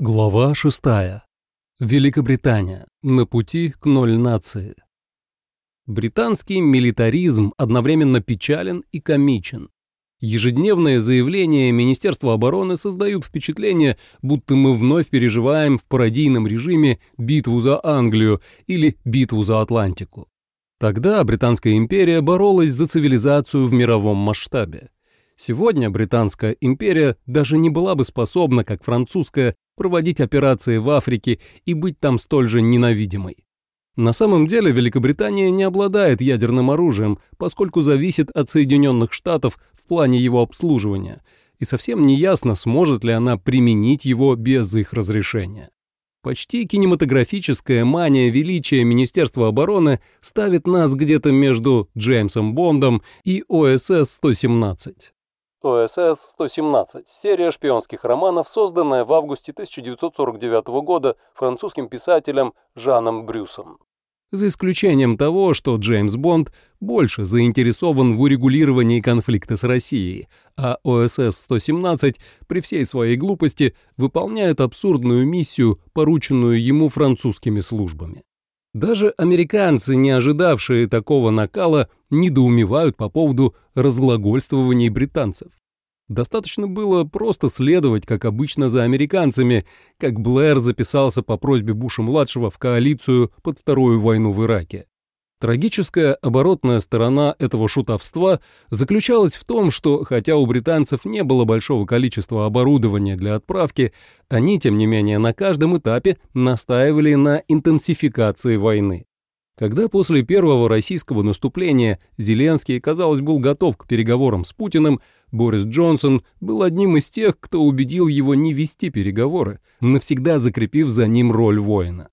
Глава 6. Великобритания. На пути к ноль нации. Британский милитаризм одновременно печален и комичен. Ежедневные заявления Министерства обороны создают впечатление, будто мы вновь переживаем в пародийном режиме битву за Англию или битву за Атлантику. Тогда Британская империя боролась за цивилизацию в мировом масштабе. Сегодня Британская империя даже не была бы способна, как французская, проводить операции в Африке и быть там столь же ненавидимой. На самом деле Великобритания не обладает ядерным оружием, поскольку зависит от Соединенных Штатов в плане его обслуживания, и совсем не ясно, сможет ли она применить его без их разрешения. Почти кинематографическая мания величия Министерства обороны ставит нас где-то между Джеймсом Бондом и ОСС-117. ОСС-117 – серия шпионских романов, созданная в августе 1949 года французским писателем Жаном Брюсом. За исключением того, что Джеймс Бонд больше заинтересован в урегулировании конфликта с Россией, а ОСС-117 при всей своей глупости выполняет абсурдную миссию, порученную ему французскими службами. Даже американцы, не ожидавшие такого накала, недоумевают по поводу разглагольствований британцев. Достаточно было просто следовать, как обычно, за американцами, как Блэр записался по просьбе Буша-младшего в коалицию под Вторую войну в Ираке. Трагическая оборотная сторона этого шутовства заключалась в том, что, хотя у британцев не было большого количества оборудования для отправки, они, тем не менее, на каждом этапе настаивали на интенсификации войны. Когда после первого российского наступления Зеленский, казалось, был готов к переговорам с Путиным, Борис Джонсон был одним из тех, кто убедил его не вести переговоры, навсегда закрепив за ним роль воина.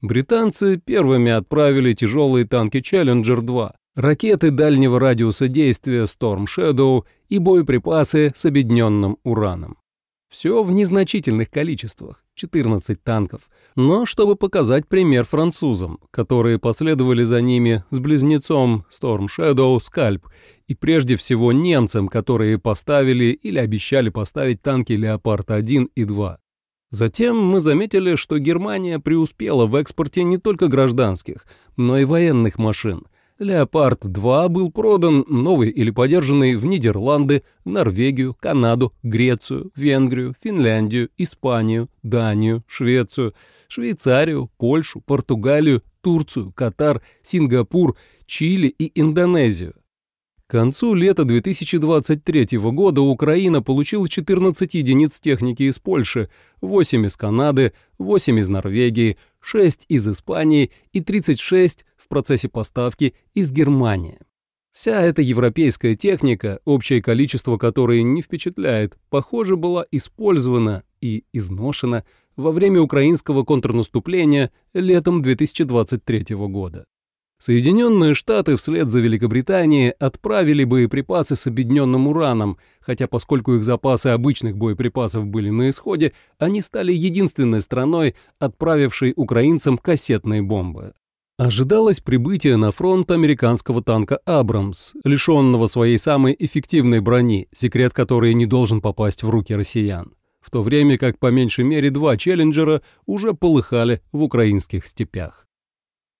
Британцы первыми отправили тяжелые танки Challenger-2, ракеты дальнего радиуса действия Storm Shadow и боеприпасы с объединенным ураном. Все в незначительных количествах, 14 танков, но чтобы показать пример французам, которые последовали за ними с близнецом Storm Shadow Scalp и прежде всего немцам, которые поставили или обещали поставить танки Леопард-1 и 2. Затем мы заметили, что Германия преуспела в экспорте не только гражданских, но и военных машин. «Леопард-2» был продан, новый или подержанный, в Нидерланды, Норвегию, Канаду, Грецию, Венгрию, Финляндию, Испанию, Данию, Швецию, Швейцарию, Польшу, Португалию, Турцию, Катар, Сингапур, Чили и Индонезию. К концу лета 2023 года Украина получила 14 единиц техники из Польши, 8 из Канады, 8 из Норвегии, 6 из Испании и 36 в процессе поставки из Германии. Вся эта европейская техника, общее количество которой не впечатляет, похоже, была использована и изношена во время украинского контрнаступления летом 2023 года. Соединенные Штаты вслед за Великобританией отправили боеприпасы с объединенным ураном, хотя поскольку их запасы обычных боеприпасов были на исходе, они стали единственной страной, отправившей украинцам кассетные бомбы. Ожидалось прибытие на фронт американского танка «Абрамс», лишенного своей самой эффективной брони, секрет которой не должен попасть в руки россиян, в то время как по меньшей мере два «Челленджера» уже полыхали в украинских степях.